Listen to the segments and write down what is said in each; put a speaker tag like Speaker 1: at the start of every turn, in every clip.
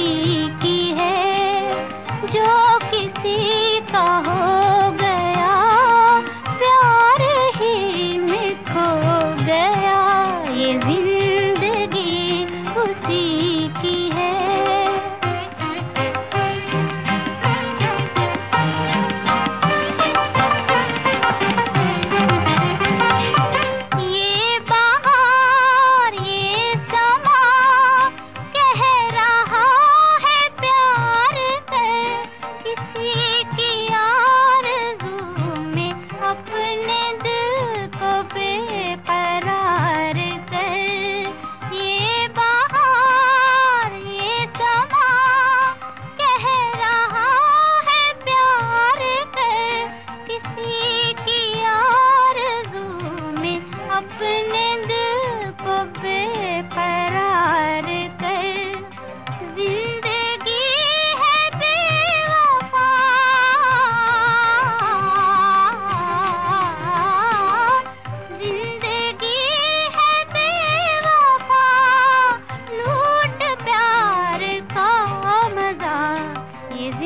Speaker 1: की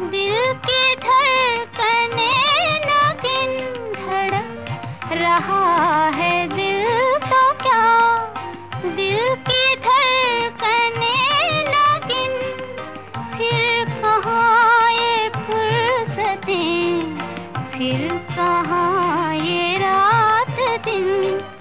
Speaker 1: की धड़कने नगिन धड़क रहा है दिल तो क्या? दिल की धड़कने नगिन फिर कहाँ ये फुर्सतें? फिर कहाँ ये रात दिन?